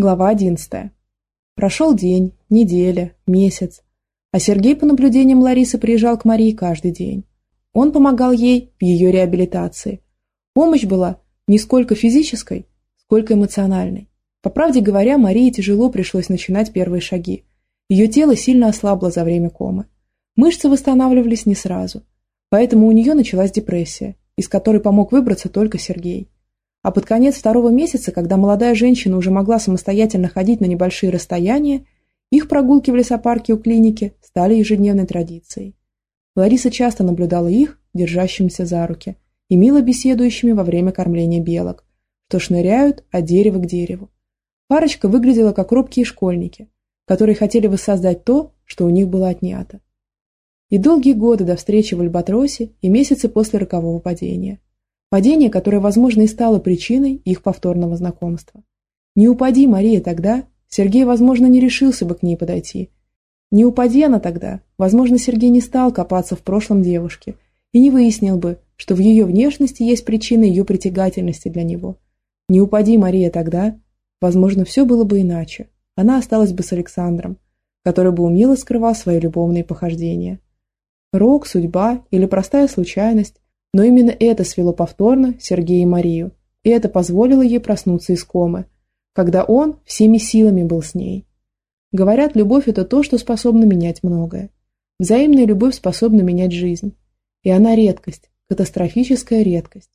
Глава 11. Прошел день, неделя, месяц. А Сергей, по наблюдениям Ларисы, приезжал к Марии каждый день. Он помогал ей в ее реабилитации. Помощь была не сколько физической, сколько эмоциональной. По правде говоря, Марии тяжело пришлось начинать первые шаги. Ее тело сильно ослабло за время комы. Мышцы восстанавливались не сразу. Поэтому у нее началась депрессия, из которой помог выбраться только Сергей. А под конец второго месяца, когда молодая женщина уже могла самостоятельно ходить на небольшие расстояния, их прогулки в лесопарке у клиники стали ежедневной традицией. Лариса часто наблюдала их, держащимися за руки, и мило беседующими во время кормления белок, что шныряют от дерева к дереву. Парочка выглядела как робкие школьники, которые хотели воссоздать то, что у них было отнято. И долгие годы до встречи в Альбатросе и месяцы после рокового падения – Падение, которое, возможно, и стало причиной их повторного знакомства. Не упади Мария тогда, Сергей, возможно, не решился бы к ней подойти. Не упади она тогда, возможно, Сергей не стал копаться в прошлом девушки и не выяснил бы, что в ее внешности есть причина ее притягательности для него. Не упади Мария тогда, возможно, все было бы иначе. Она осталась бы с Александром, который бы умело скрывал свои любовные похождения. Рок, судьба или простая случайность но именно это свело повторно Сергея и Марию, и это позволило ей проснуться из комы, когда он всеми силами был с ней. Говорят, любовь – это то, что способно менять многое. Взаимная любовь способна менять жизнь. И она редкость, катастрофическая редкость.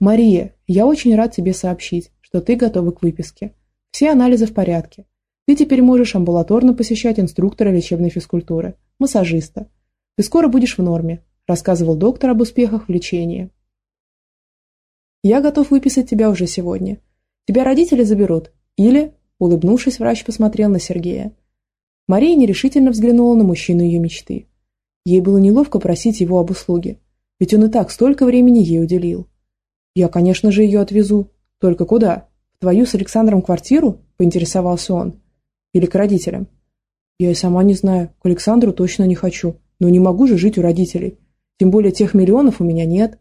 Мария, я очень рад тебе сообщить, что ты готова к выписке. Все анализы в порядке. Ты теперь можешь амбулаторно посещать инструктора лечебной физкультуры, массажиста. Ты скоро будешь в норме, рассказывал доктор об успехах в лечении. «Я готов выписать тебя уже сегодня. Тебя родители заберут. Или...» Улыбнувшись, врач посмотрел на Сергея. Мария нерешительно взглянула на мужчину ее мечты. Ей было неловко просить его об услуге, ведь он и так столько времени ей уделил. «Я, конечно же, ее отвезу. Только куда? В твою с Александром квартиру?» – поинтересовался он. «Или к родителям?» «Я и сама не знаю. К Александру точно не хочу. Но не могу же жить у родителей. Тем более тех миллионов у меня нет.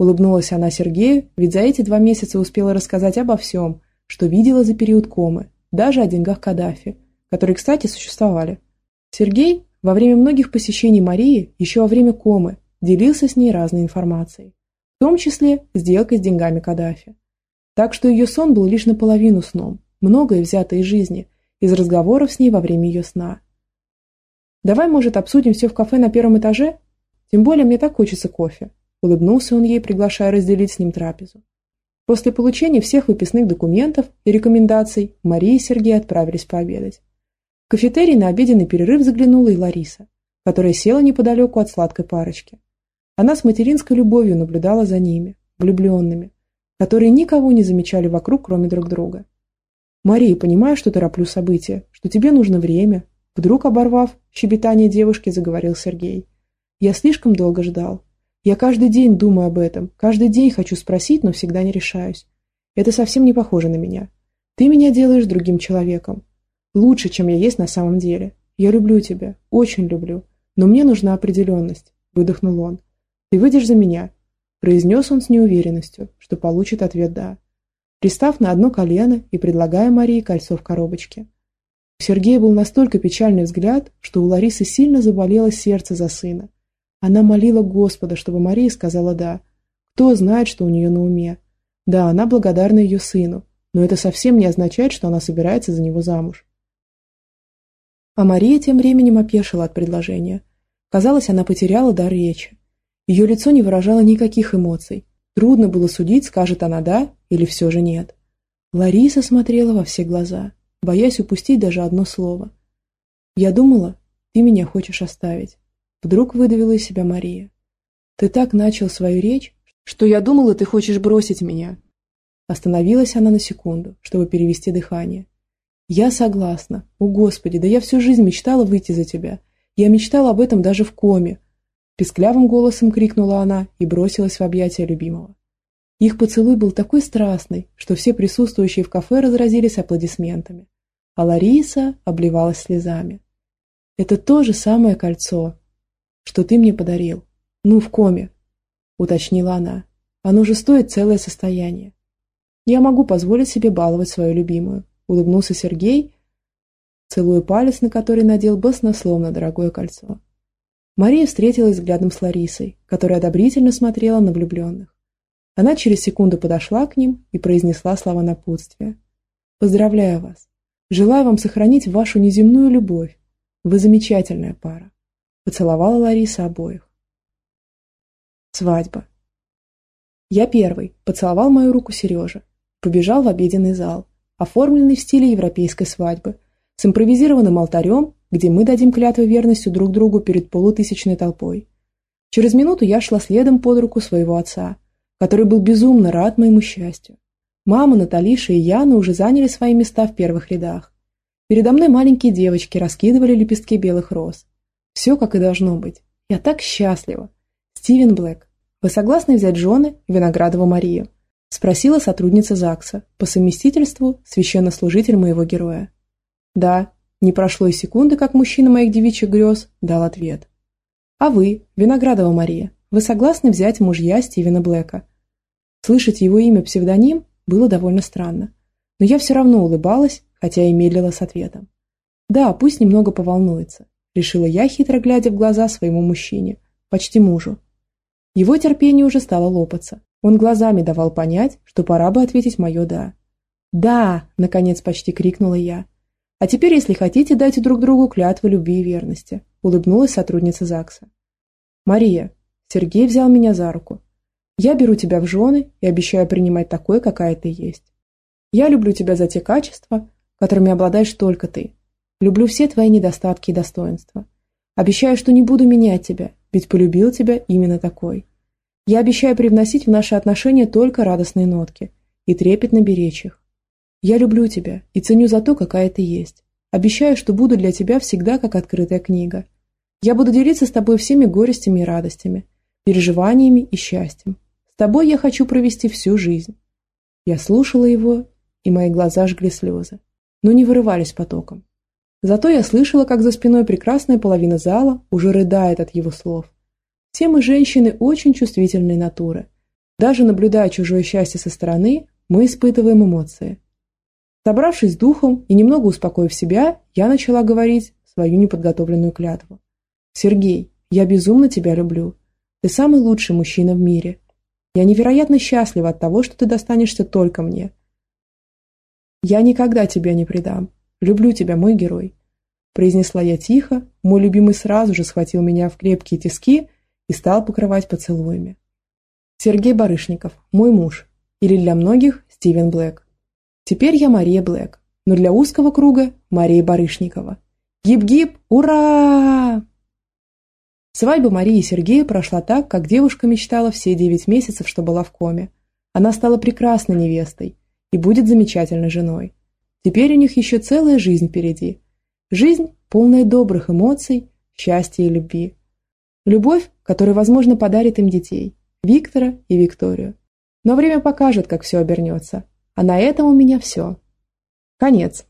Улыбнулась она Сергею, ведь за эти два месяца успела рассказать обо всем, что видела за период комы, даже о деньгах Каддафи, которые, кстати, существовали. Сергей во время многих посещений Марии, еще во время комы, делился с ней разной информацией, в том числе сделкой с деньгами Каддафи. Так что ее сон был лишь наполовину сном, многое взято из жизни, из разговоров с ней во время ее сна. «Давай, может, обсудим все в кафе на первом этаже?» Тем более мне так хочется кофе. Улыбнулся он ей, приглашая разделить с ним трапезу. После получения всех выписных документов и рекомендаций Мария и Сергей отправились пообедать. В кафетерий на обеденный перерыв заглянула и Лариса, которая села неподалеку от сладкой парочки. Она с материнской любовью наблюдала за ними, влюбленными, которые никого не замечали вокруг, кроме друг друга. «Мария, понимаю, что тороплю события, что тебе нужно время», вдруг оборвав щебетание девушки, заговорил Сергей. Я слишком долго ждал. Я каждый день думаю об этом, каждый день хочу спросить, но всегда не решаюсь. Это совсем не похоже на меня. Ты меня делаешь другим человеком. Лучше, чем я есть на самом деле. Я люблю тебя, очень люблю. Но мне нужна определенность, выдохнул он. Ты выйдешь за меня, произнес он с неуверенностью, что получит ответ «да». Пристав на одно колено и предлагая Марии кольцо в коробочке. У Сергея был настолько печальный взгляд, что у Ларисы сильно заболело сердце за сына. Она молила Господа, чтобы Мария сказала «да». Кто знает, что у нее на уме. Да, она благодарна ее сыну, но это совсем не означает, что она собирается за него замуж. А Мария тем временем опешила от предложения. Казалось, она потеряла дар речи. Ее лицо не выражало никаких эмоций. Трудно было судить, скажет она «да» или все же «нет». Лариса смотрела во все глаза, боясь упустить даже одно слово. «Я думала, ты меня хочешь оставить». Вдруг выдавила из себя Мария. «Ты так начал свою речь, что я думала, ты хочешь бросить меня». Остановилась она на секунду, чтобы перевести дыхание. «Я согласна. О, Господи, да я всю жизнь мечтала выйти за тебя. Я мечтала об этом даже в коме». Песклявым голосом крикнула она и бросилась в объятия любимого. Их поцелуй был такой страстный, что все присутствующие в кафе разразились аплодисментами, а Лариса обливалась слезами. «Это то же самое кольцо», что ты мне подарил. Ну, в коме, уточнила она. Оно же стоит целое состояние. Я могу позволить себе баловать свою любимую, – улыбнулся Сергей, целуя палец, на который надел баснословно дорогое кольцо. Мария встретилась взглядом с Ларисой, которая одобрительно смотрела на влюбленных. Она через секунду подошла к ним и произнесла слова напутствия. «Поздравляю вас! Желаю вам сохранить вашу неземную любовь. Вы замечательная пара!» Поцеловала Лариса обоих. Свадьба. Я первый поцеловал мою руку Сережа, побежал в обеденный зал, оформленный в стиле европейской свадьбы, с импровизированным алтарем, где мы дадим клятву верностью друг другу перед полутысячной толпой. Через минуту я шла следом под руку своего отца, который был безумно рад моему счастью. Мама, Наталиша и Яна уже заняли свои места в первых рядах. Передо мной маленькие девочки раскидывали лепестки белых роз. Все как и должно быть. Я так счастлива. Стивен Блэк, вы согласны взять жены Виноградову Марию? Спросила сотрудница ЗАГСа, по совместительству священнослужитель моего героя. Да, не прошло и секунды, как мужчина моих девичьих грез дал ответ. А вы, Виноградова Мария, вы согласны взять мужья Стивена Блэка? Слышать его имя псевдоним было довольно странно. Но я все равно улыбалась, хотя и медлила с ответом. Да, пусть немного поволнуется, решила я, хитро глядя в глаза своему мужчине, почти мужу. Его терпение уже стало лопаться. Он глазами давал понять, что пора бы ответить мое «да». «Да!» – наконец почти крикнула я. А теперь, если хотите, дайте друг другу клятву любви и верности», – улыбнулась сотрудница ЗАГСа. «Мария», – Сергей взял меня за руку, – «я беру тебя в жены и обещаю принимать такой, какая ты есть. Я люблю тебя за те качества, которыми обладаешь только ты. Люблю все твои недостатки и достоинства. Обещаю, что не буду менять тебя, ведь полюбил тебя именно такой. Я обещаю привносить в наши отношения только радостные нотки и трепетно беречь их. Я люблю тебя и ценю за то, какая ты есть. Обещаю, что буду для тебя всегда как открытая книга. Я буду делиться с тобой всеми горестями и радостями, переживаниями и счастьем. С тобой я хочу провести всю жизнь. Я слушала его, и мои глаза жгли слезы, но не вырывались потоком. Зато я слышала, как за спиной прекрасная половина зала уже рыдает от его слов. Все мы женщины очень чувствительной натуры. Даже наблюдая чужое счастье со стороны, мы испытываем эмоции. Собравшись с духом и немного успокоив себя, я начала говорить свою неподготовленную клятву. «Сергей, я безумно тебя люблю. Ты самый лучший мужчина в мире. Я невероятно счастлива от того, что ты достанешься только мне. Я никогда тебя не предам. Люблю тебя, мой герой», произнесла я тихо, мой любимый сразу же схватил меня в крепкие тиски и стал покрывать поцелуями. Сергей Барышников, мой муж, или для многих Стивен Блэк. Теперь я Мария Блэк, но для узкого круга Мария Барышникова. Гип-гип, ура! Свадьба Марии и Сергея прошла так, как девушка мечтала все девять месяцев, что была в коме. Она стала прекрасной невестой и будет замечательной женой. Теперь у них еще целая жизнь впереди. Жизнь, полная добрых эмоций, счастья и любви. Любовь, которая, возможно, подарит им детей, Виктора и Викторию. Но время покажет, как все обернется. А на этом у меня все. Конец.